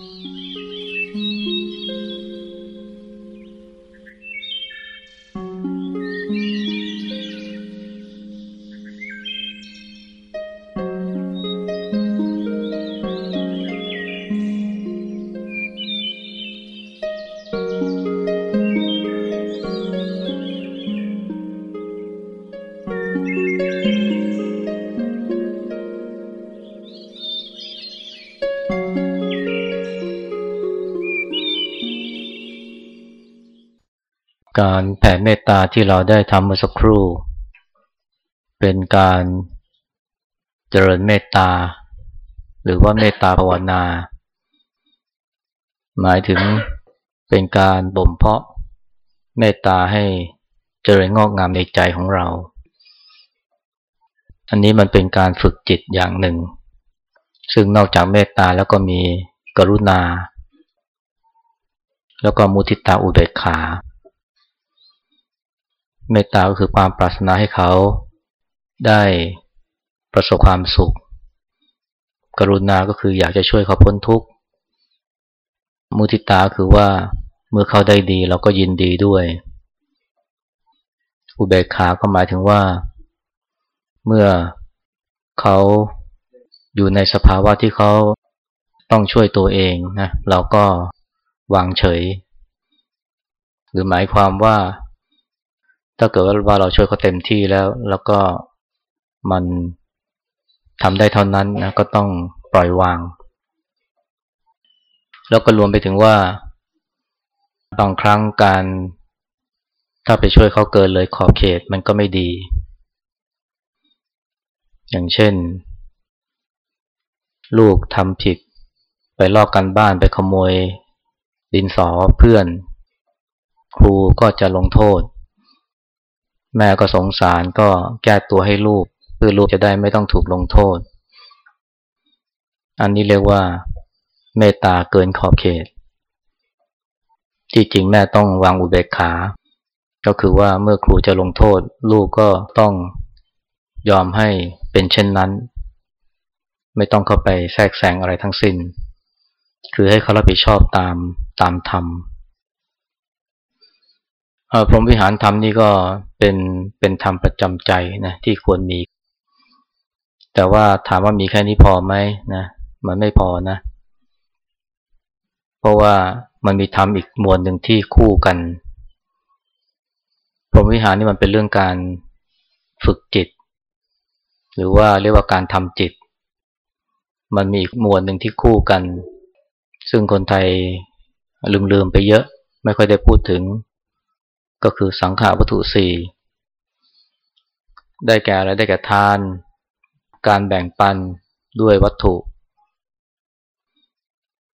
Mm-hmm. การแผ่เมตตาที่เราได้ทำเมื่อสักครู่ เป็นการเจริญเมตตา หรือว่าเมตตาภาวนา หมายถึงเป็นการบ่มเพาะเมตตาให้เจริญงอกงามในใจของเรา อันนี้มันเป็นการฝึกจิตอย่างหนึ่ง ซึ่งนอกจากเมตตาแล้วก็มีกรุณา แล้วก็มุทิตาอุเบกขา เมตตาก็คือความปรารถนาให้เขาได้ประสบความสุข กรุณาก็คืออยากจะช่วยเขาพ้นทุกข์ มุทิตาคือว่าเมื่อเขาได้ดีเราก็ยินดีด้วย อุเบกขาก็หมายถึงว่า เมื่อเขาอยู่ในสภาวะที่เขาต้องช่วยตัวเองนะเราก็วางเฉย หรือหมายความว่า ถ้าเกิดว่าเราช่วยเขาเต็มที่แล้ว แล้วก็มันทำได้เท่านั้นนะก็ต้องปล่อยวาง แล้วก็รวมไปถึงว่าบางครั้งการ ถ้าไปช่วยเขาเกินเลยขอบเขตมันก็ไม่ดี อย่างเช่น ลูกทำผิด ไปลอกกันบ้านไปขโมย ดินสอเพื่อน ครูก็จะลงโทษ แม่ก็สงสารก็แก้ตัวให้ลูกเพื่อลูกจะได้ไม่ต้องถูกลงโทษ อันนี้เรียกว่าเมตตาเกินขอบเขต ที่จริงแม่ต้องวางอุเบกขา ก็คือว่าเมื่อครูจะลงโทษ ลูกก็ต้องยอมให้เป็นเช่นนั้น ไม่ต้องเข้าไปแทรกแซงอะไรทั้งสิน้น คือให้เขารับผิดชอบตามตามธรรม พรหมวิหารธรรมนี่ก็เป็นเป็นธรรมประจำใจนะที่ควรมี แต่ว่าถามว่ามีแค่นี้พอไหมนะมันไม่พอนะ เพราะว่ามันมีธรรมอีกมวลหนึ่งที่คู่กัน พรหมวิหารนี่มันเป็นเรื่องการฝึกจิต หรือว่าเรียกว่าการทำจิต มันมีอีกมวลหนึ่งที่คู่กัน ซึ่งคนไทยลืมๆไปเยอะ ไม่ค่อยได้พูดถึง ก็คือสังขาวัตถุสี่ได้แก่อะไรได้แก่ทาน การแบ่งปันด้วยวัตถุ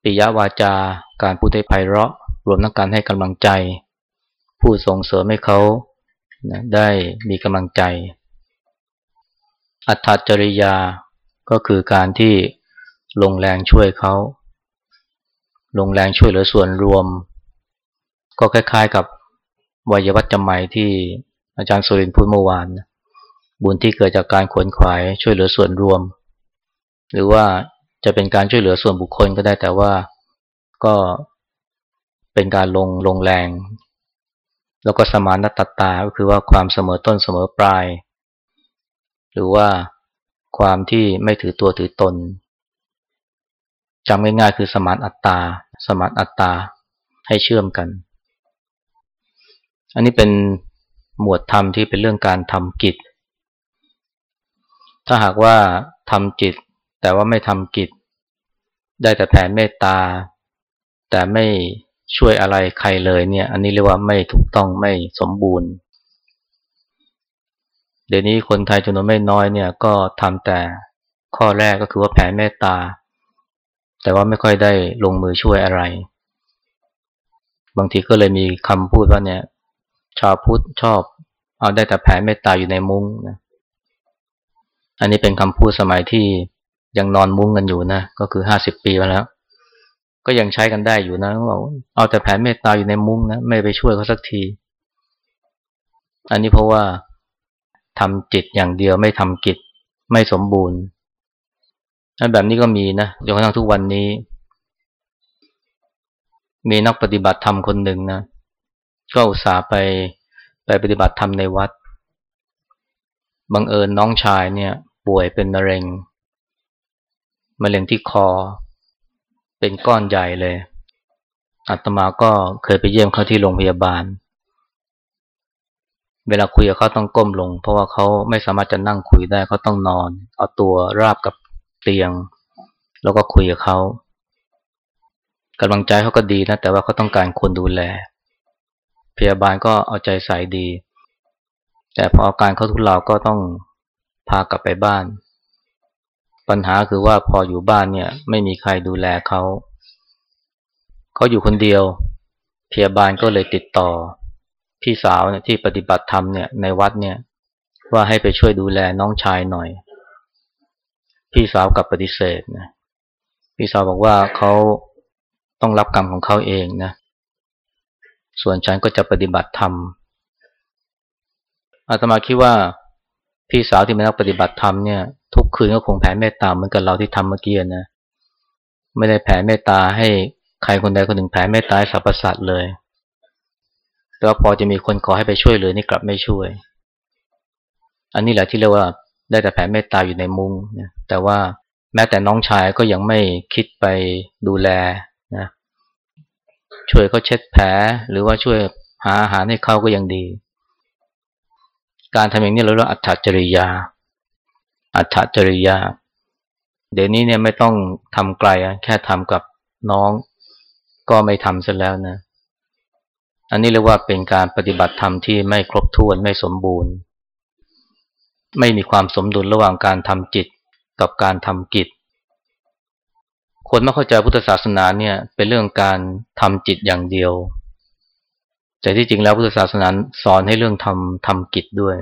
ปิยวาจา การพูดให้ไพเราะ รวมทั้งการให้กำลังใจ ผู้ส่งเสริมให้เขานะได้มีกำลังใจ อัตถจริยาก็คือการที่ลงแรงช่วยเขา ลงแรงช่วยเหลือส่วนรวม ก็คล้ายๆกับ วัยวัจจะใหม่ที่อาจารย์สุรินพูดเมื่อวานบุญที่เกิดจากการขวนขวายช่วยเหลือส่วนรวม หรือว่าจะเป็นการช่วยเหลือส่วนบุคคลก็ได้แต่ว่าก็เป็นการลงลงแรง แล้วก็สมานตตาก็คือว่าความเสมอต้นเสมอปลาย หรือว่าความที่ไม่ถือตัวถือตนจำง่ายๆคือสมานอัตตา สมานอัตตาให้เชื่อมกัน อันนี้เป็นหมวดธรรมที่เป็นเรื่องการทำกิจ ถ้าหากว่าทำจิต แต่ว่าไม่ทำกิจ ได้แต่แผ่เมตตา แต่ไม่ช่วยอะไรใครเลยเนี่ย อันนี้เรียกว่าไม่ถูกต้องไม่สมบูรณ์ เดี๋ยวนี้คนไทยจำนวนไม่น้อยเนี่ยก็ทำแต่ข้อแรกก็คือว่าแผ่เมตตา แต่ว่าไม่ค่อยได้ลงมือช่วยอะไร บางทีก็เลยมีคำพูดว่าเนี่ย ชาวพุทธชอบ เอาได้แต่แผ่เมตตาอยู่ในมุ้งนะอันนี้เป็นคำพูดสมัยที่ยังนอนมุ้งกันอยู่นะก็คือห้าสิบปีมาแล้ว ก็ยังใช้กันได้อยู่นะบอกเอาแต่แผ่เมตตาอยู่ในมุ้งนะไม่ไปช่วยเขาสักที อันนี้เพราะว่าทำจิตอย่างเดียวไม่ทำกิจไม่สมบูรณ์แบบนี้ก็มีนะจนกระทั่งทุกวันนี้ มีนักปฏิบัติธรรมคนหนึ่งนะ ก็อุตส่าห์ไปไปปฏิบัติธรรมในวัด บังเอิญน้องชายเนี่ย ป่วยเป็นมะเร็ง มะเร็งที่คอ เป็นก้อนใหญ่เลย อาตมาก็เคยไปเยี่ยมเขาที่โรงพยาบาล เวลาคุยกับเขาต้องก้มลง เพราะว่าเขาไม่สามารถจะนั่งคุยได้เขาต้องนอน เอาตัวราบกับเตียง แล้วก็คุยกับเขากำลังใจเขาก็ดีนะ แต่ว่าเขาต้องการคนดูแล พยาบาลก็เอาใจใส่ดี แต่พออาการเขาทุเลาก็ต้องพากลับไปบ้าน ปัญหาคือว่าพออยู่บ้านเนี่ย ไม่มีใครดูแลเขาเขาอยู่คนเดียว พยาบาลก็เลยติดต่อ พี่สาวเนี่ยที่ปฏิบัติธรรมเนี่ยในวัดเนี่ย ว่าให้ไปช่วยดูแลน้องชายหน่อย พี่สาวกับปฏิเสธนะพี่สาวบอกว่าเขาต้องรับกรรมของเขาเองนะ ส่วนฉันก็จะปฏิบัติธรรมอาตมาคิดว่าพี่สาวที่เป็นนักปฏิบัติธรรมเนี่ย ทุกคืนก็คงแผ่เมตตาเหมือนกับเราที่ทำเมื่อกี้นะไม่ได้แผ่เมตตาให้ใครคนใดคนหนึ่งแผ่เมตตาสรรพสัตว์เลยแต่ว่าพอจะมีคนขอให้ไปช่วยเหลือนี่กลับไม่ช่วย อันนี้แหละที่เรียกว่าได้แต่แผ่เมตตาอยู่ในมุงแต่ว่าแม้แต่น้องชายก็ยังไม่คิดไปดูแล ช่วยเขาเช็ดแผล หรือว่าช่วยหาอาหารให้เขาก็ยังดี การทำอย่างนี้เราเรียกอัตจริยา อัตจริยา เดี๋ยวนี้เนี่ยไม่ต้องทำไกลแค่ทำกับน้องก็ไม่ทำซะแล้วนะ อันนี้เรียกว่าเป็นการปฏิบัติธรรมที่ไม่ครบถ้วนไม่สมบูรณ์ ไม่มีความสมดุลระหว่างการทำจิตกับการทำกิจ คนไม่เข้าใจพุทธศาสนาเนี่ย เป็นเรื่องการทำจิตอย่างเดียว แต่ที่จริงแล้วพุทธศาสนาสอนให้เรื่องทำทำกิจด้วย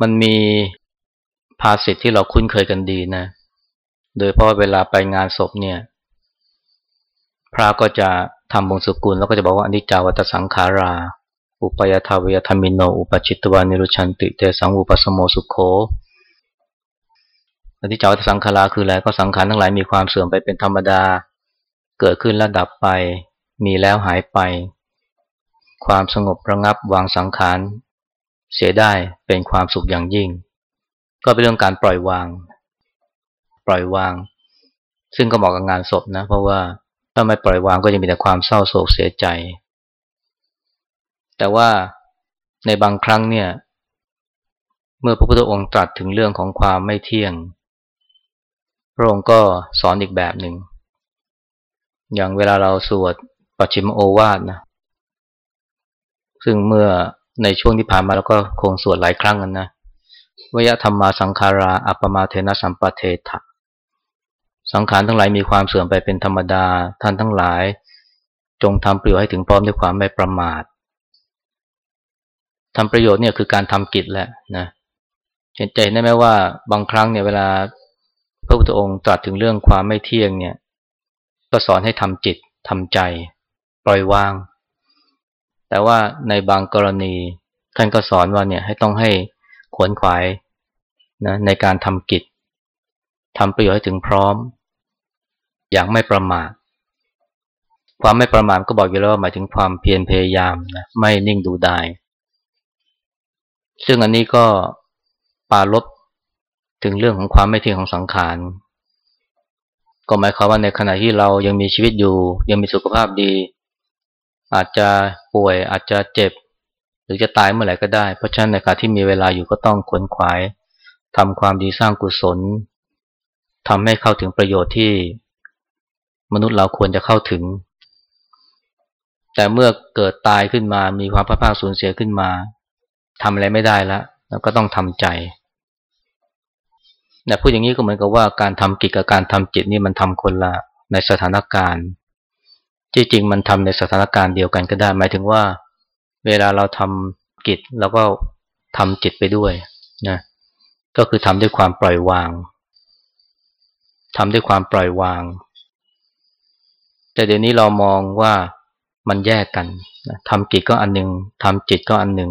มันมีภาษิตที่เราคุ้นเคยกันดีนะ โดยเพราะเวลาไปงานศพเนี่ย พระก็จะทำบงสุกุลแล้วก็จะบอกว่าอนิจจาวัตสังขารา อุปยทาวยธรรมิโน อุปจิตวานิรุชันติเตสังอุปสมโมสุขโข อนิจจาวัตสังขาราคืออะไรก็สังขารทั้งหลายมีความเสื่อมไปเป็นธรรมดา เกิดขึ้นแล้วดับไป มีแล้วหายไป ความสงบระงับวางสังขารเสียได้เป็นความสุขอย่างยิ่ง ก็เป็นเรื่องการปล่อยวาง ปล่อยวาง ซึ่งก็เหมาะกับงานศพนะ เพราะว่าถ้าไม่ปล่อยวางก็จะมีแต่ความเศร้าโศกเสียใจ แต่ว่าในบางครั้งเนี่ย เมื่อพระพุทธองค์ตรัสถึงเรื่องของความไม่เที่ยง พระองค์ก็สอนอีกแบบหนึ่ง อย่างเวลาเราสวดปัจฉิมโอวาทนะ ซึ่งเมื่อในช่วงที่ผ่านมาเราก็คงสวดหลายครั้งกันนะวยธรรมาสังขารา อัปมาเทนะสัมปเทถะสังขารทั้งหลายมีความเสื่อมไปเป็นธรรมดา ท่านทั้งหลาย จงทำประโยชน์ให้ถึงพร้อมด้วยความไม่ประมาททำประโยชน์เนี่ยคือการทำกิจแหละนะเห็นใจได้ไหมว่าบางครั้งเนี่ยเวลา ระพุทธองค์ตรัสถึงเรื่องความไม่เที่ยงเนี่ย ก็สอนให้ทำจิตทำใจ ปล่อยวาง แต่ว่าในบางกรณีท่านก็สอนว่าเนี่ยให้ต้องให้ขวนขวายนะในการทำกิจทำประโยชน์ให้ถึงพร้อม อย่างไม่ประมาทความไม่ประมาทก็บอกอยู่แล้วว่าหมายถึงความเพียรพยายามนะไม่นิ่งดูได้ซึ่งอันนี้ก็ปาลบ ถึงเรื่องของความไม่เที่ยงของสังขาร ก็หมายความว่าในขณะที่เรายังมีชีวิตอยู่ ยังมีสุขภาพดี อาจจะป่วยอาจจะเจ็บ หรือจะตายเมื่อไหร่ก็ได้ เพราะฉะนั้นในขณะที่มีเวลาอยู่ก็ต้องขวนขวายทำความดีสร้างกุศลทำให้เข้าถึงประโยชน์ที่มนุษย์เราควรจะเข้าถึง แต่เมื่อเกิดตายขึ้นมามีความพลาดพลาดสูญเสียขึ้นมาทำอะไรไม่ได้แล้วก็ต้องทำใจ แต่พูดอย่างนี้ก็เหมือนกับว่าการทำกิจกับการทำจิตนี่มันทำคนละในสถานการณ์จริงๆมันทำในสถานการณ์เดียวกันก็ได้ หมายถึงว่า เวลาเราทำกิจแล้วก็ทำจิตไปด้วยนะก็คือทำด้วยความปล่อยวางทำด้วยความปล่อยวาง แต่เดี๋ยวนี้เรามองว่ามันแยกกันทำกิจก็อันหนึ่งทำจิตก็อันหนึ่ง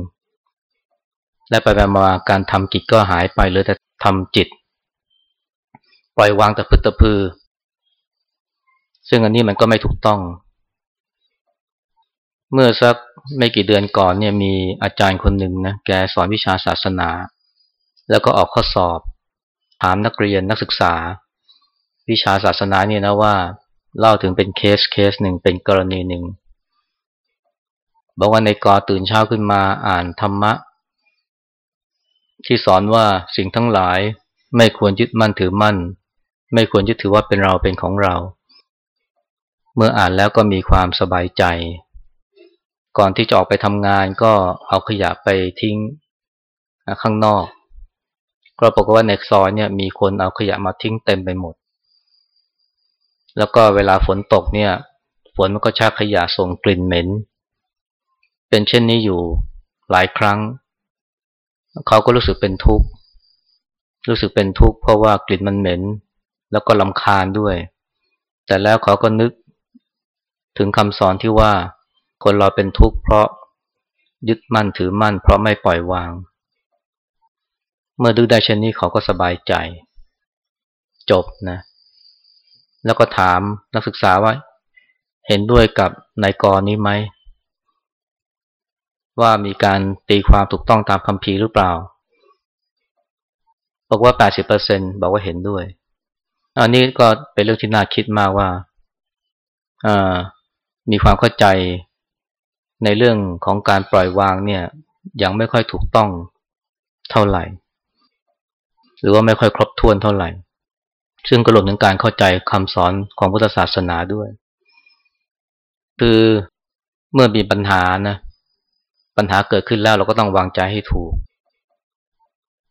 และไปไปมาการทำกิจก็หายไปเหลือแต่ทำจิต ล่อยวางแต่พึ่ตะพือ ซึ่งอันนี้มันก็ไม่ถูกต้อง เมื่อสักไม่กี่เดือนก่อนเนี่ยมีอาจารย์คนหนึ่งนะแกสอนวิชาศาสนา แล้วก็ออกข้อสอบ ถามนักเรียนนักศึกษา วิชาศาสนาเนี่ยนะว่า เล่าถึงเป็นเคสเคสหนึ่งเป็นกรณีหนึ่งบอกว่าในกอตื่นเช้าขึ้นมาอ่านธรรมะ ที่สอนว่าสิ่งทั้งหลายไม่ควรยึดมั่นถือมั่น ไม่ควรยึดถือว่าเป็นเราเป็นของเรา เมื่ออ่านแล้วก็มีความสบายใจ ก่อนที่จะออกไปทำงานก็เอาขยะไปทิ้งข้างนอก ก็บอกว่าในซอยเนี่ยมีคนเอาขยะมาทิ้งเต็มไปหมด แล้วก็เวลาฝนตกเนี่ย ฝนมันก็ชักขยะส่งกลิ่นเหม็น เป็นเช่นนี้อยู่หลายครั้ง เขาก็รู้สึกเป็นทุกข์ รู้สึกเป็นทุกข์เพราะว่ากลิ่นมันเหม็น แล้วก็ลำคาญด้วย แต่แล้วเขาก็นึกถึงคำสอนที่ว่าคนเราเป็นทุกข์เพราะยึดมั่นถือมั่น เพราะไม่ปล่อยวาง เมื่อดูได้เช่นนี้เขาก็สบายใจ จบนะ แล้วก็ถามนักศึกษาว่า เห็นด้วยกับนายกรนี้ไหม ว่ามีการตีความถูกต้องตามคำพีหรือเปล่า บอกว่า 80%บอกว่าเห็นด้วย อันนี้ก็เป็นเรื่องที่น่าคิดมากว่ามีความเข้าใจในเรื่องของการปล่อยวางเนี่ย ยังไม่ค่อยถูกต้องเท่าไหร่ หรือว่าไม่ค่อยครบถ้วนเท่าไหร่ ซึ่งก็รวมถึงการเข้าใจคำสอนของพุทธศาสนาด้วย คือเมื่อมีปัญหานะปัญหาเกิดขึ้นแล้วเราก็ต้องวางใจให้ถูก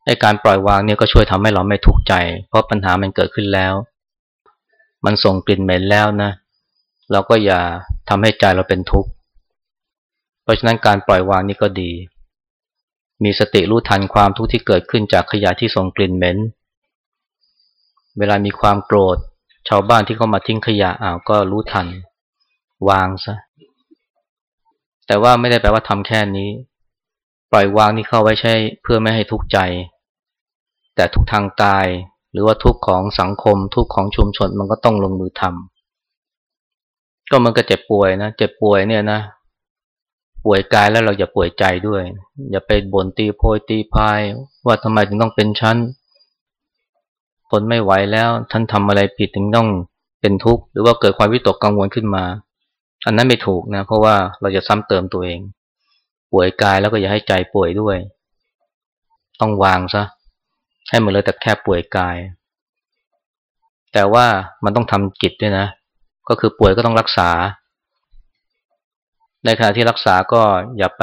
ในการปล่อยวางเนี่ยก็ช่วยทำให้เราไม่ทุกข์ใจ เพราะปัญหามันเกิดขึ้นแล้ว มันส่งกลิ่นเหม็นแล้วนะ เราก็อย่าทำให้ใจเราเป็นทุกข์ เพราะฉะนั้นการปล่อยวางนี่ก็ดี มีสติรู้ทันความทุกข์ที่เกิดขึ้นจากขยะที่ส่งกลิ่นเหม็น เวลามีความโกรธ ชาวบ้านที่เขามาทิ้งขยะอ้าวก็รู้ทัน วางซะ แต่ว่าไม่ได้แปลว่าทำแค่นี้ ปล่อยวางนี่เข้าไว้ใช่เพื่อไม่ให้ทุกข์ใจ แต่ทุกทางกาย หรือว่าทุกของสังคม ทุกของชุมชนมันก็ต้องลงมือทำก็มันก็เจ็บป่วยนะเจ็บป่วยเนี่ยนะป่วยกายแล้วเราอย่าป่วยใจด้วย อย่าไปบ่นตีโพยตีพาย ว่าทำไมถึงต้องเป็นชั้นคนไม่ไหวแล้วท่านทำอะไรผิดถึงต้องเป็นทุกข์หรือว่าเกิดความวิตกกังวลขึ้นมา อันนั้นไม่ถูกนะเพราะว่าเราจะซ้ำเติมตัวเอง ป่วยกายแล้วก็อย่าให้ใจป่วยด้วย ต้องวางซะ ให้มันเลยแต่แค่ป่วยกาย แต่ว่ามันต้องทำกิจด้วยนะ ก็คือป่วยก็ต้องรักษา ในขณะที่รักษาก็อย่าไป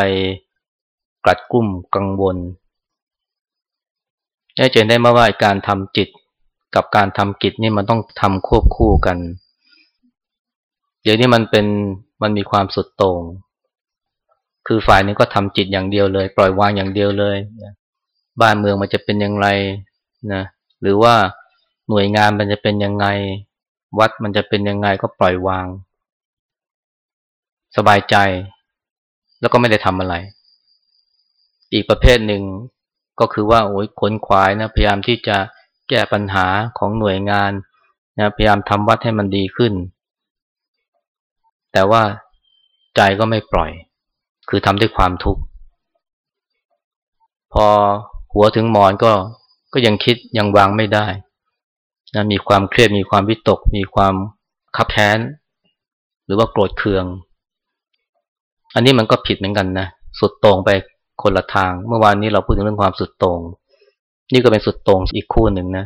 กลัดกุ้มกังวลให้เจนได้มาว่าการทำจิตกับการทำกิจนี่มันต้องทำควบคู่กัน เดี๋ยวนี้มันเป็นมันมีความสุดโต่งคือฝ่ายนึงก็ทำจิตอย่างเดียวเลย ปล่อยวางอย่างเดียวเลย บ้านเมืองมันจะเป็นอย่างไรนะหรือว่าหน่วยงานมันจะเป็นยังไง วัดมันจะเป็นยังไงก็ปล่อยวาง สบายใจ แล้วก็ไม่ได้ทำอะไร อีกประเภทหนึ่งก็คือว่าโอ้ยขนขวายนะพยายามที่จะแก้ปัญหาของหน่วยงานนะพยายามทำวัดให้มันดีขึ้น แต่ว่าใจก็ไม่ปล่อย คือทำด้วยความทุกข์พอ หัวถึงหมอนก็ก็ยังคิดยังวางไม่ได้นะมีความเครียดมีความวิตก มีความขับแค้น หรือว่าโกรธเคือง อันนี้มันก็ผิดเหมือนกันนะสุดตรงไปคนละทาง เมื่อวานนี้เราพูดถึงเรื่องความสุดตรง นี่ก็เป็นสุดตรงอีกคู่หนึ่งนะ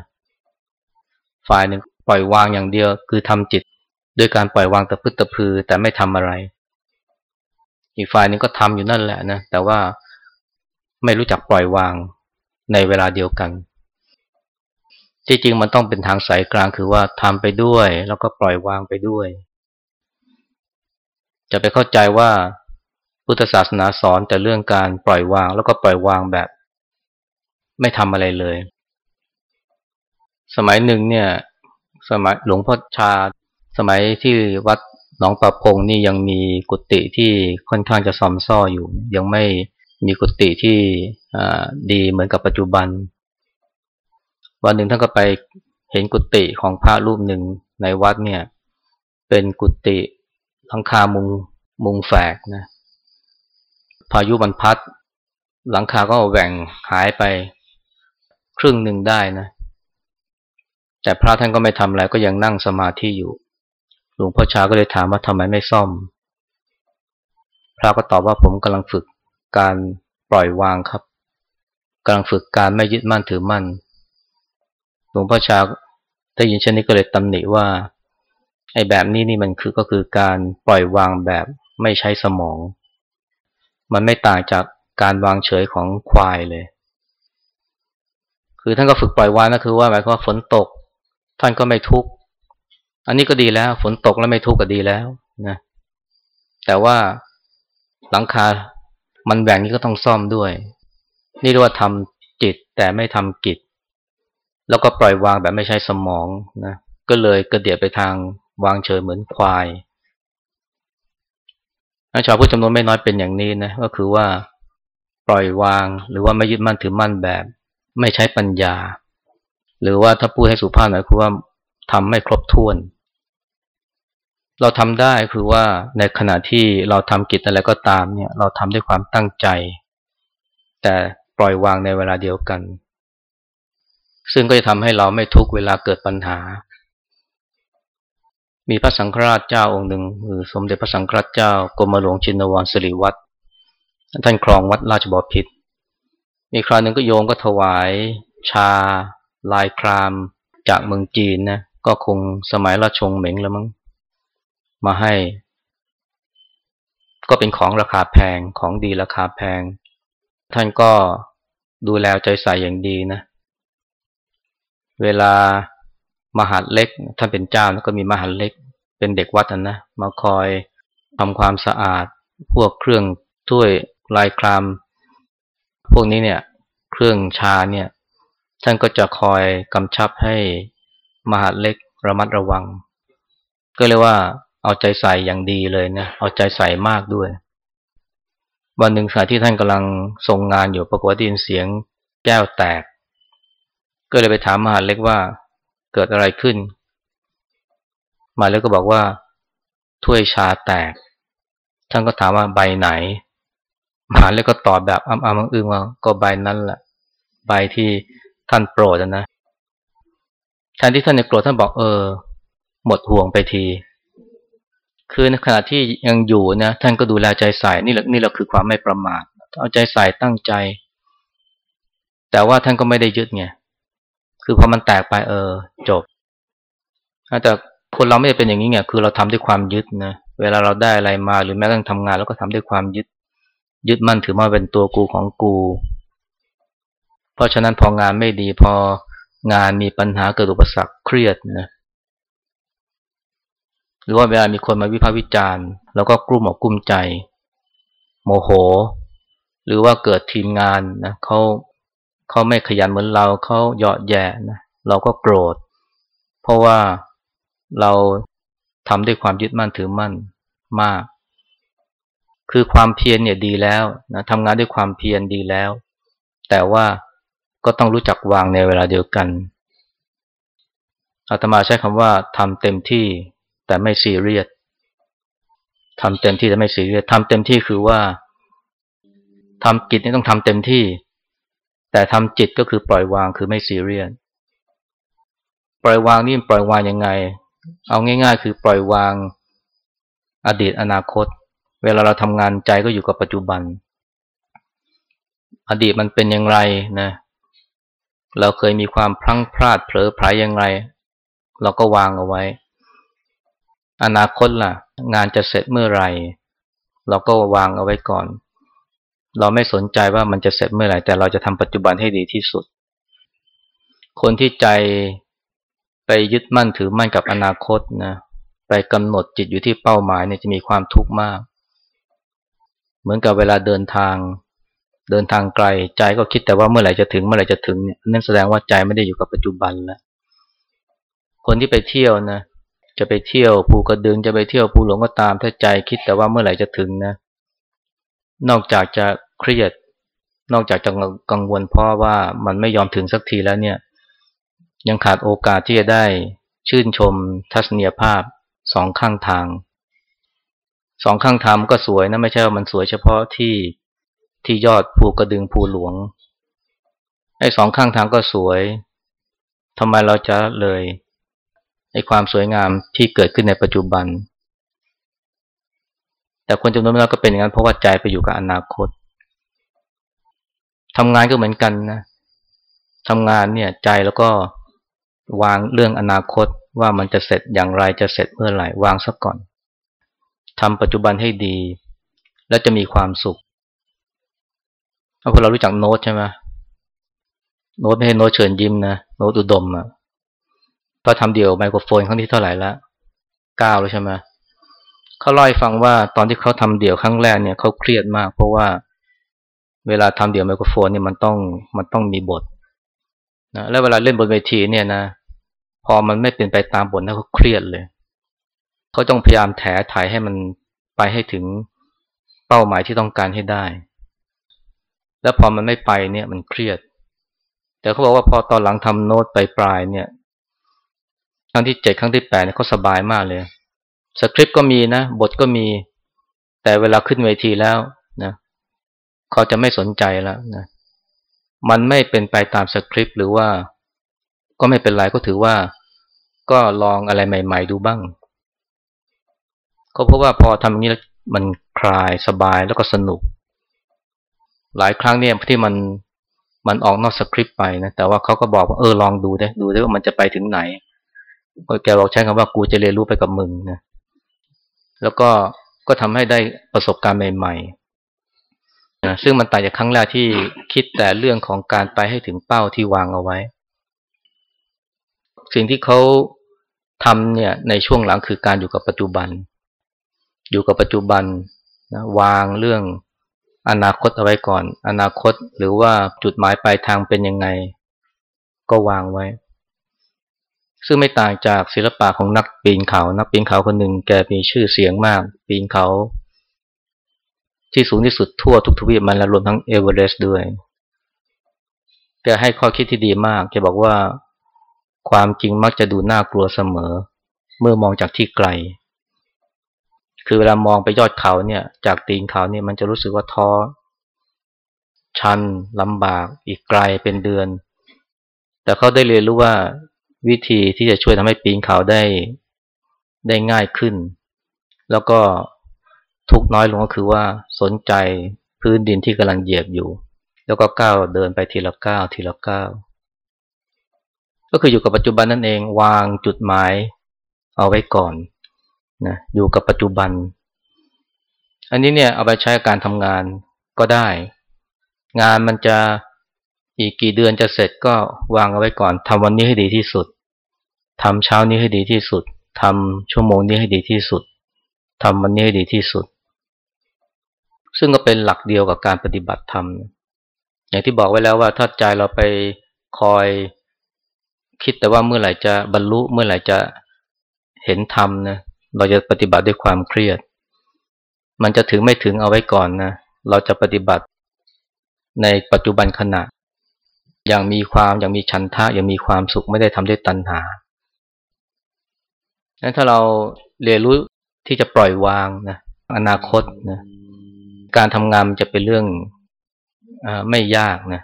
ฝ่ายหนึ่งปล่อยวางอย่างเดียว คือทำจิตด้วยการปล่อยวางตะพึดตะพือแต่ไม่ทำอะไร อีกฝ่ายนึงก็ทำอยู่นั่นแหละนะแต่ว่าไม่รู้จักปล่อยวาง ในเวลาเดียวกัน ที่จริงมันต้องเป็นทางสายกลางคือว่าทำไปด้วย แล้วก็ปล่อยวางไปด้วย จะไปเข้าใจว่าพุทธศาสนาสอนแต่เรื่องการปล่อยวาง แล้วก็ปล่อยวางแบบ ไม่ทำอะไรเลย สมัยหนึ่งเนี่ย สมัยหลวงพ่อชา สมัยที่วัดหนองประพงนี่ยังมีกุฏิที่ค่อนข้างจะซอมซ่ออยู่ ยังไม่ มีกุฏิที่ดีเหมือนกับปัจจุบัน วันหนึ่งท่านก็ไปเห็นกุฏิของพระรูปหนึ่งในวัดเนี่ย เป็นกุฏิหลังคามุงมุงแฝกนะพายุมันพัด หลังคาก็แหว่งหายไปครึ่งหนึ่งได้นะ แต่พระท่านก็ไม่ทำอะไรก็ยังนั่งสมาธิอยู่ หลวงพ่อชาก็เลยถามว่าทำไมไม่ซ่อม พระก็ตอบว่าผมกำลังฝึก การปล่อยวางครับกำลังฝึกการไม่ยึดมั่นถือมั่นหลวงพ่อชาได้ยินเช่นนี้ก็เลยตำหนิว่าไอ้แบบนี้นี่มันคือก็คือการปล่อยวางแบบไม่ใช้สมอง มันไม่ต่างจากการวางเฉยของควายเลย คือท่านก็ฝึกปล่อยวางก็คือว่าหมายความว่าฝนตก ท่านก็ไม่ทุกข์อันนี้ก็ดีแล้ว ฝนตกแล้วไม่ทุกข์ก็ดีแล้วนะแต่ว่าหลังคา มันแหว่งนี้ก็ต้องซ่อมด้วย นี่เรียกว่าทำจิตแต่ไม่ทำกิจ แล้วก็ปล่อยวางแบบไม่ใช้สมองนะ ก็เลยกระเดียดไปทางวางเฉยเหมือนควายชาวพุทธจำนวนไม่น้อยเป็นอย่างนี้นะก็คือว่าปล่อยวางหรือว่าไม่ยึดมั่นถือมั่นแบบ ไม่ใช้ปัญญา หรือว่าถ้าพูดให้สุภาพหน่อยคือว่าทำไม่ครบถ้วน เราทำได้คือว่าในขณะที่เราทำกิจอะไรก็ตามเนี่ย เราทำด้วยความตั้งใจ แต่ปล่อยวางในเวลาเดียวกัน ซึ่งก็จะทำให้เราไม่ทุกเวลาเกิดปัญหา มีพระสังฆราชเจ้าองค์หนึ่งคือสมเด็จพระสังฆราชเจ้ากรมหลวงชินวรสิริวัตรท่านครองวัดราชบพิตรมีคราวหนึ่งก็โยมก็ถวาย ชา ลายคราม จากเมืองจีนนะก็คงสมัยราชงเหม็งแล้วมั้ง มาให้ ก็เป็นของราคาแพงของดีราคาแพง ท่านก็ดูแลใจใส่อย่างดีนะ เวลามหาดเล็ก ท่านเป็นเจ้าแล้วก็มีมหาดเล็ก เป็นเด็กวัดนะมาคอยทำความสะอาด พวกเครื่องถ้วยลายครามพวกนี้เนี่ย เครื่องชาเนี่ย ท่านก็จะคอยกำชับให้มหาดเล็กระมัดระวัง ก็เรียกว่า เอาใจใส่อย่างดีเลยนะเอาใจใส่มากด้วย วันหนึ่งสายที่ท่านกำลังทรงงานอยู่ปรากฏได้ยินเสียงแก้วแตก ก็เลยไปถามมหาเล็กว่าเกิดอะไรขึ้น มาแล้วก็บอกว่า ถ้วยชาแตก ท่านก็ถามว่าใบไหนมาแล้วก็ตอบแบบอ้ำอ้ำอึ้งว่าก็ใบนั้นแหละใบที่ท่านโปรดนะแทนที่ท่านจะโกรธท่านบอกเออ หมดห่วงไปที คือในขณะที่ยังอยู่นะท่านก็ดูแลใจใส่นี่แหละนี่แหละคือความไม่ประมาทเอาใจใส่ตั้งใจ แต่ว่าท่านก็ไม่ได้ยึดไงคือพอมันแตกไปเออ จบแต่คนเราไม่ได้เป็นอย่างนี้ไงคือเราทำด้วยความยึดนะเวลาเราได้อะไรมาหรือแม้กระทั่งทำงานแล้วก็ทำด้วยความยึด ยึดมั่นถือมาเป็นตัวกูของกู เพราะฉะนั้นพองานไม่ดีพองานมีปัญหาเกิดอุปสรรคเครียดนะห รือว่าเวลามีคนมาวิพากษ์วิจารณ์ แล้วก็กลุ้มอกกลุ้มใจ โมโห หรือว่าเกิดทีมงานนะเขาเขาไม่ขยันเหมือนเราเขาเหยาะแย่นะเราก็โกรธ เพราะว่าเราทำด้วยความยึดมั่นถือมั่นมาก คือความเพียรเนี่ยดีแล้วนะทำงานด้วยความเพียรดีแล้ว แต่ว่าก็ต้องรู้จักวางในเวลาเดียวกันอาตมาใช้คำว่าทำเต็มที่ แต่ไม่ซีเรียสทำเต็มที่แต่ไม่ซีเรียสทำเต็มที่คือว่าทำกิจนี่ต้องทำเต็มที่ แต่ทำจิตก็คือปล่อยวางคือไม่ซีเรียสปล่อยวางนี่ปล่อยวางยังไง เอาง่าย ๆ คือปล่อยวางอดีตอนาคต เวลาเราทำงานใจก็อยู่กับปัจจุบัน อดีตมันเป็นอย่างไรนะ เราเคยมีความพลั้งพลาดเผลอไพลยอย่างไร เราก็วางเอาไว้ อนาคตล่ะ งานจะเสร็จเมื่อไหร่ เราก็วางเอาไว้ก่อน เราไม่สนใจว่ามันจะเสร็จเมื่อไหร่ แต่เราจะทำปัจจุบันให้ดีที่สุด คนที่ใจไปยึดมั่นถือมั่นกับอนาคตนะไปกำหนดจิตอยู่ที่เป้าหมายเนี่ยจะมีความทุกข์มาก เหมือนกับเวลาเดินทาง เดินทางไกลใจก็คิดแต่ว่าเมื่อไหร่จะถึงเมื่อไหร่จะถึงเนี่ยนั่นแสดงว่าใจไม่ได้อยู่กับปัจจุบันแล้วคนที่ไปเที่ยวนะ จะไปเที่ยวภูกระดึงจะไปเที่ยวภูหลวงก็ตามถ้าใจคิดแต่ว่าเมื่อไหร่จะถึงนะ นอกจากจะเครียด นอกจากจะกังวลเพราะว่ามันไม่ยอมถึงสักทีแล้วเนี่ย ยังขาดโอกาสที่จะได้ชื่นชมทัศนียภาพสองข้างทางสองข้างทางก็สวยนะไม่ใช่ว่ามันสวยเฉพาะที่ที่ยอดภูกระดึงภูหลวงไอ้สองข้างทางก็สวยทำไมเราจะเลย ไอ้ความสวยงามที่เกิดขึ้นในปัจจุบัน แต่คนจำนวนมากก็เป็นอย่างนั้นเพราะว่าใจไปอยู่กับอนาคตทำงานก็เหมือนกันนะทำงานเนี่ยใจแล้วก็วางเรื่องอนาคตว่ามันจะเสร็จอย่างไรจะเสร็จเมื่อไหร่วางซะก่อนทำปัจจุบันให้ดี แล้วจะมีความสุขเอาพวกเรารู้จักโน้ตใช่ไหมโน้ตไม่ให้โน้ตเชิญยิ้มนะโน้ตอุดมอะ่ะพอทำเดี่ยวไมโครโฟนครั้งที่เท่าไหร่ละเก้าแล้วใช่ไหมเขาเล่าให้ฟังว่าตอนที่เขาทำเดี่ยวครั้งแรกเนี่ยเขาเครียดมาก เพราะว่าเวลาทำเดี่ยวไมโครโฟนเนี่ยมันต้องมันต้องมีบทนะแล้วเวลาเล่นบนเวทีเนี่ยนะ พอมันไม่เป็นไปตามบทนะเขาเครียดเลยเขาต้องพยายามแถถ่ายให้มันไปให้ถึงเป้าหมายที่ต้องการให้ได้ แล้วพอมันไม่ไปเนี่ยมันเครียด แต่เขาบอกว่าพอตอนหลังทำโน้ตไปปลายเนี่ย ครั้งที่เจ็ดครั้งที่แปดเนี่ยเขาสบายมากเลย สคริปต์ก็มีนะ บทก็มี แต่เวลาขึ้นเวทีแล้วนะเขาจะไม่สนใจแล้วนะมันไม่เป็นไปตามสคริปต์หรือว่า ก็ไม่เป็นไรก็ถือว่า ก็ลองอะไรใหม่ ๆ ดูบ้าง ก็เพราะว่าพอทำอย่างนี้แล้วมันคลายสบายแล้วก็สนุก หลายครั้งเนี่ยที่มันมันออกนอกสคริปต์ไปนะแต่ว่าเขาก็บอกว่าเออลองดูได้ดูได้ว่ามันจะไปถึงไหน แกบอกใช้คำว่ากูจะเรียนรู้ไปกับมึงนะแล้วก็ก็ทำให้ได้ประสบการณ์ใหม่ๆนะซึ่งมันต่างจากครั้งแรกที่คิดแต่เรื่องของการไปให้ถึงเป้าที่วางเอาไว้ สิ่งที่เขาทำเนี่ยในช่วงหลังคือการอยู่กับปัจจุบัน อยู่กับปัจจุบันนะวางเรื่องอนาคตเอาไว้ก่อน อนาคตหรือว่าจุดหมายปลายทางเป็นยังไง ก็วางไว้ ซึ่งไม่ต่างจากศิลปะของนักปีนเขา นักปีนเขาคนหนึ่งแกมีชื่อเสียงมาก ปีนเขา ที่สูงที่สุดทั่วทุกทวีปมันและรวมทั้งเอเวอเรสต์ด้วย แกให้ข้อคิดที่ดีมากแกบอกว่าความจริงมักจะดูน่ากลัวเสมอ เมื่อมองจากที่ไกล คือเวลามองไปยอดเขาเนี่ย จากตีนเขาเนี่ยมันจะรู้สึกว่าท้อชันลำบากอีกไกลเป็นเดือน แต่เขาได้เรียนรู้ว่า วิธีที่จะช่วยทำให้ปีนเขาได้ได้ง่ายขึ้น แล้วก็ทุกน้อยลงก็คือว่าสนใจพื้นดินที่กำลังเหยียบอยู่ แล้วก็ก้าวเดินไปทีละก้าวทีละก้าวก็คืออยู่กับปัจจุบันนั่นเองวางจุดหมายเอาไว้ก่อนนะอยู่กับปัจจุบัน อันนี้เนี่ยเอาไปใช้การทำงานก็ได้ งานมันจะ อีกกี่เดือนจะเสร็จก็วางเอาไว้ก่อนทำวันนี้ให้ดีที่สุดทำเช้านี้ให้ดีที่สุดทำชั่วโมงนี้ให้ดีที่สุดทำวันนี้ให้ดีที่สุด ซึ่งก็เป็นหลักเดียวกับการปฏิบัติธรรม อย่างที่บอกไว้แล้วว่าถ้าใจเราไปคอยคิดแต่ว่าเมื่อไหร่จะบรรลุเมื่อไหร่จะเห็นธรรมนะเราจะปฏิบัติด้วยความเครียด มันจะถึงไม่ถึงเอาไว้ก่อนนะเราจะปฏิบัติในปัจจุบันขณะ อย่างมีความอย่างมีชันทะอย่างมีความสุขไม่ได้ทำด้วยตัณหานั้นถ้าเราเรียนรู้ที่จะปล่อยวางนะอนาคตนะการทำงานจะเป็นเรื่องอไม่ยากนะ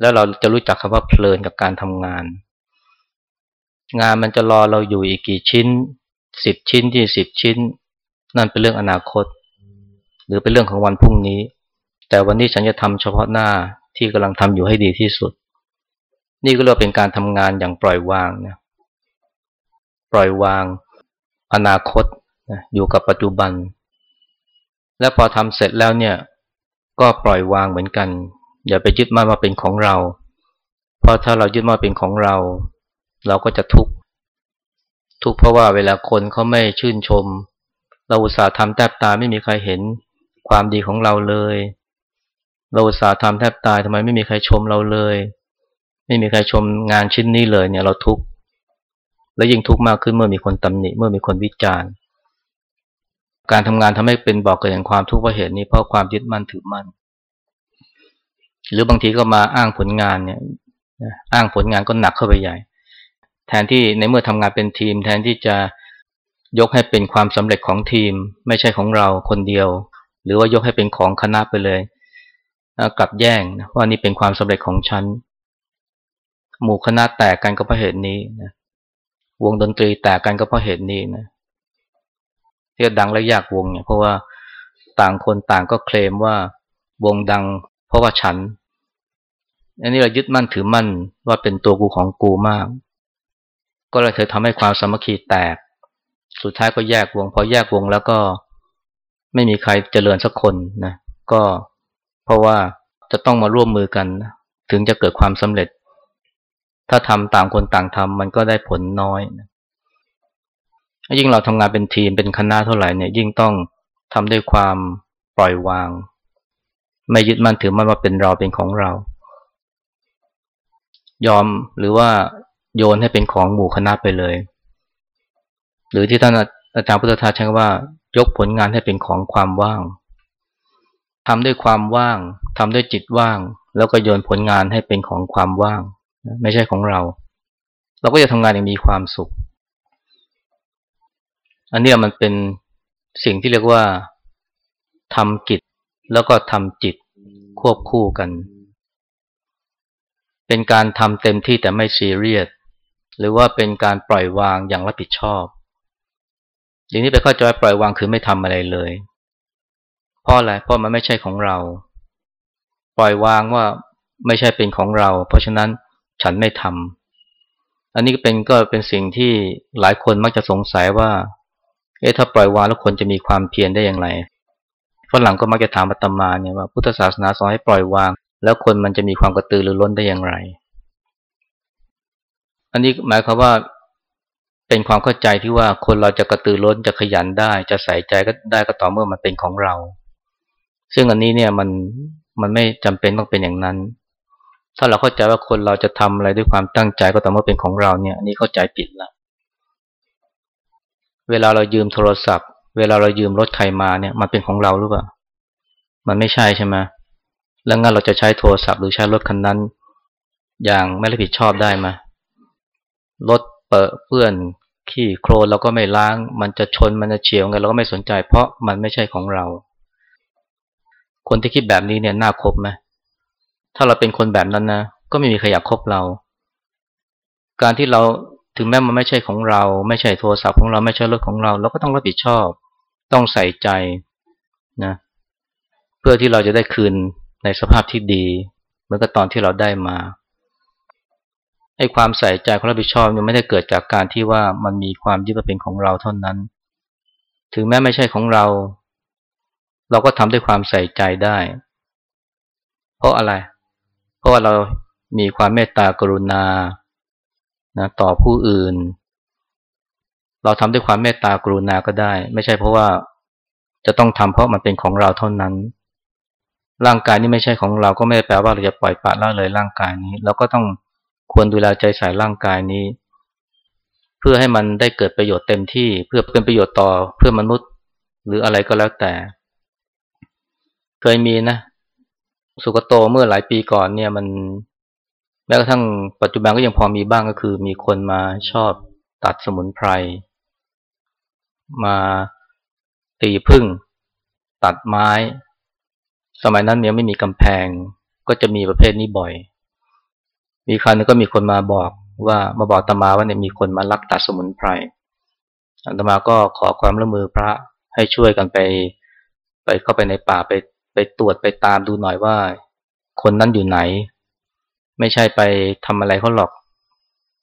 แล้วเราจะรู้จักคำว่าเพลินกับการทำงาน งานมันจะรอเราอยู่อีกกี่ชิ้นสิบชิ้นที่สิบชิ้น นั่นเป็นเรื่องอนาคต หรือเป็นเรื่องของวันพรุ่งนี้ แต่วันนี้ฉันจะทำเฉพาะหน้า ที่กำลังทำอยู่ให้ดีที่สุด นี่ก็เรียกเป็นการทำงานอย่างปล่อยวางนะปล่อยวางอนาคตนะอยู่กับปัจจุบัน และพอทำเสร็จแล้วเนี่ยก็ปล่อยวางเหมือนกัน อย่าไปยึดมั่นว่าเป็นของเรา เพราะถ้าเรายึดมั่นเป็นของเรา เราก็จะทุกข์ทุกข์เพราะว่าเวลาคนเขาไม่ชื่นชม เราอุตส่าห์ทำแทบตาไม่มีใครเห็นความดีของเราเลย เราอุตส่าห์ทำแทบตายทำไมไม่มีใครชมเราเลย ไม่มีใครชมงานชิ้นนี้เลยเนี่ยเราทุกข์และยิ่งทุกข์มากขึ้นเมื่อมีคนตำหนิเมื่อมีคนวิจารณ์ การทำงานทำให้เป็นบอกเกิดแห่งความทุกข์เพราะเหตุนี้เพราะความยึดมั่นถือมั่น หรือบางทีก็มาอ้างผลงานเนี่ยอ้างผลงานก็หนักเข้าไปใหญ่ แทนที่ในเมื่อทำงานเป็นทีม แทนที่จะยกให้เป็นความสำเร็จของทีม ไม่ใช่ของเราคนเดียว หรือว่ายกให้เป็นของคณะไปเลย กลับแย่งว่านี่เป็นความสำเร็จของฉัน หมู่คณะแตกกันก็เพราะเหตุนี้นะวงดนตรีแตกกันก็เพราะเหตุนี้นะที่ดังและยากวงเนี่ยเพราะว่าต่างคนต่างก็เคลมว่าวงดัง เพราะว่าฉันอันนี้เรายึดมั่นถือมั่นว่าเป็นตัวกูของกูมาก ก็เลยเธอทำให้ความสามัคคีแตก สุดท้ายก็แยกวง พอแยกวงแล้วก็ไม่มีใครเจริญสักคนนะ ก็ เพราะว่าจะต้องมาร่วมมือกันถึงจะเกิดความสำเร็จ ถ้าทำต่างคนต่างทำมันก็ได้ผลน้อยยิ่งเราทำงานเป็นทีมเป็นคณะเท่าไหร่เนี่ยยิ่งต้องทำด้วยความปล่อยวาง ไม่ยึดมั่นถือมั่นว่าเป็นเราเป็นของเรา ยอมหรือว่าโยนให้เป็นของหมู่คณะไปเลย หรือที่ท่านอาจารย์พุทธทาสใช้ว่ายกผลงานให้เป็นของความว่าง ทำด้วยความว่างทำด้วยจิตว่าง แล้วก็โยนผลงานให้เป็นของความว่าง ไม่ใช่ของเรา เราก็จะทำงานอย่างมีความสุข อันนี้มันเป็นสิ่งที่เรียกว่าทำกิจแล้วก็ทำจิตควบคู่กัน เป็นการทำเต็มที่แต่ไม่ซีเรียสหรือว่าเป็นการปล่อยวางอย่างรับผิดชอบอย่างนี้ไปเข้าใจปล่อยวางคือไม่ทำอะไรเลย เพราะอะไรเพราะมันไม่ใช่ของเรา ปล่อยวางว่าไม่ใช่เป็นของเรา เพราะฉะนั้นฉันไม่ทำอันนี้ก็เป็นก็เป็นสิ่งที่หลายคนมักจะสงสัยว่า เอ๊ะถ้าปล่อยวางแล้วคนจะมีความเพียรได้อย่างไรฝรั่งก็มักจะถามอาตมาเนี่ยว่าพุทธศาสนาสอนให้ปล่อยวาง แล้วคนมันจะมีความกระตือรือร้นได้อย่างไร อันนี้หมายความว่าเป็นความเข้าใจที่ว่าคนเราจะกระตือร้นจะขยันได้ จะใส่ใจก็ได้ก็ต่อเมื่อมันเป็นของเรา ซึ่งอันนี้เนี่ยมันมันไม่จำเป็นต้องเป็นอย่างนั้น ถ้าเราเข้าใจว่าคนเราจะทำอะไรด้วยความตั้งใจก็ต่อเมื่อเป็นของเราเนี่ยนนี้เข้าใจผิดละเวลาเรายืมโทรศัพท์ เวลาเรายืมรถใครมาเนี่ยมันเป็นของเราหรือเปล่า มันไม่ใช่ใช่ไหมแล้วงั้นเราจะใช้โทรศัพท์หรือใช้รถคันนั้น อย่างไม่รับผิดชอบได้ไหมรถเปิดเปื้อนขี้โครนเราก็ไม่ล้าง มันจะชนมันจะเฉียวกันเราก็ไม่สนใจ เพราะมันไม่ใช่ของเรา คนที่คิดแบบนี้เนี่ยน่าคบไหมถ้าเราเป็นคนแบบนั้นนะก็ไม่มีใครอยากคบเรา การที่เราถึงแม้มันไม่ใช่ของเรา ไม่ใช่โทรศัพท์ของเราไม่ใช่รถของเรา เราก็ต้องรับผิดชอบ ต้องใส่ใจนะ เพื่อที่เราจะได้คืนในสภาพที่ดี เหมือนกับตอนที่เราได้มาไอ้ความใส่ใจความรับผิดชอบมันไม่ได้เกิดจากการที่ว่ามันมีความยึดเป็นของเราเท่านั้น ถึงแม้ไม่ใช่ของเรา เราก็ทำด้วยความใส่ใจได้ เพราะอะไร เพราะว่าเรามีความเมตตากรุณานะต่อผู้อื่น เราทำด้วยความเมตตากรุณาก็ได้ ไม่ใช่เพราะว่าจะต้องทำเพราะมันเป็นของเราเท่านั้น ร่างกายนี้ไม่ใช่ของเราก็ไม่ได้แปลว่าเราจะปล่อยปละละเลยร่างกายนี้ เราก็ต้องควรดูแลใจใส่ร่างกายนี้ เพื่อให้มันได้เกิดประโยชน์เต็มที่ เพื่อเป็นประโยชน์ต่อเพื่อมนุษย์ หรืออะไรก็แล้วแต่ เคยมีนะสุกโตเมื่อหลายปีก่อนเนี่ยมันแม้กระทั่งปัจจุบันก็ยังพอมีบ้างก็คือ มีคนมาชอบตัดสมุนไพร มาตีพึ่ง ตัดไม้ สมัยนั้นเนี่ยไม่มีกำแพง ก็จะมีประเภทนี้บ่อย มีครั้งนึงก็มีคนมาบอกว่ามาบอกตมาว่าเนี่ยมีคนมาลักตัดสมุนไพรตมาก็ขอความร่วมมือพระให้ช่วยกันไป ไปเข้าไปในป่าไป ไปตรวจไปตามดูหน่อยว่า คนนั้นอยู่ไหน ไม่ใช่ไปทำอะไรเขาหรอก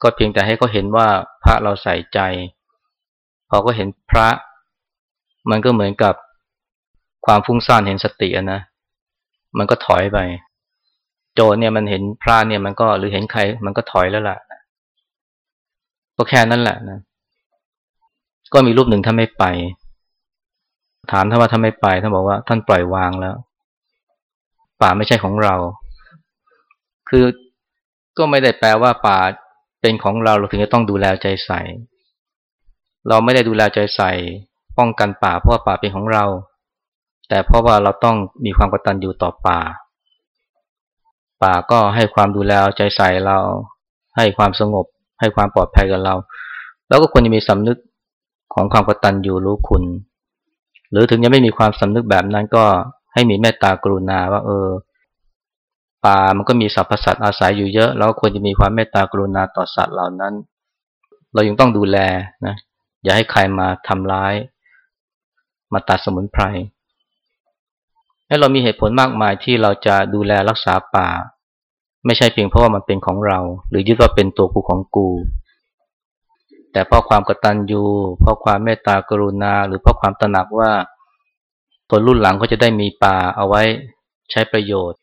ก็เพียงแต่ให้เขาเห็นว่าพระเราใส่ใจ พอก็เห็นพระ มันก็เหมือนกับความฟุ้งซ่านเห็นสตินะ มันก็ถอยไป โจเนี่ยมันเห็นพระเนี่ยมันก็หรือเห็นใคร มันก็ถอยแล้วล่ะ ก็แค่นั้นแหละนะ ก็มีรูปหนึ่งถ้าไม่ไป ถามท่านว่าท่านไม่ไปท่านบอกว่าท่านปล่อยวางแล้ว ป่าไม่ใช่ของเรา คือก็ไม่ได้แปลว่าป่าเป็นของเราเราถึงจะต้องดูแลใจใส่ เราไม่ได้ดูแลใจใส่ ป้องกันป่าเพราะว่าป่าเป็นของเรา แต่เพราะว่าเราต้องมีความกตัญญูต่อป่า ป่าก็ให้ความดูแลใจใส่เรา ให้ความสงบ ให้ความปลอดภัยกับเรา แล้วก็ควรจะมีสำนึกของความกตัญญูรู้คุณ หรือถึงยังไม่มีความสำนึกแบบนั้นก็ให้มีเมตตากรุณาว่า เออ ป่ามันก็มีสรรพสัตว์อาศัยอยู่เยอะเราควรจะมีความเมตตากรุณาต่อสัตว์เหล่านั้น เรายังต้องดูแลนะ อย่าให้ใครมาทำร้าย มาตัดสมุนไพรให้เรามีเหตุผลมากมายที่เราจะดูแลรักษาป่า ไม่ใช่เพียงเพราะว่ามันเป็นของเรา หรือยึดว่าเป็นตัวกูของกู แต่เพราะความกตัญญูเพราะความเมตตากรุณา หรือเพราะความตระหนักว่าคนรุ่นหลังก็จะได้มีป่าเอาไว้ใช้ประโยชน์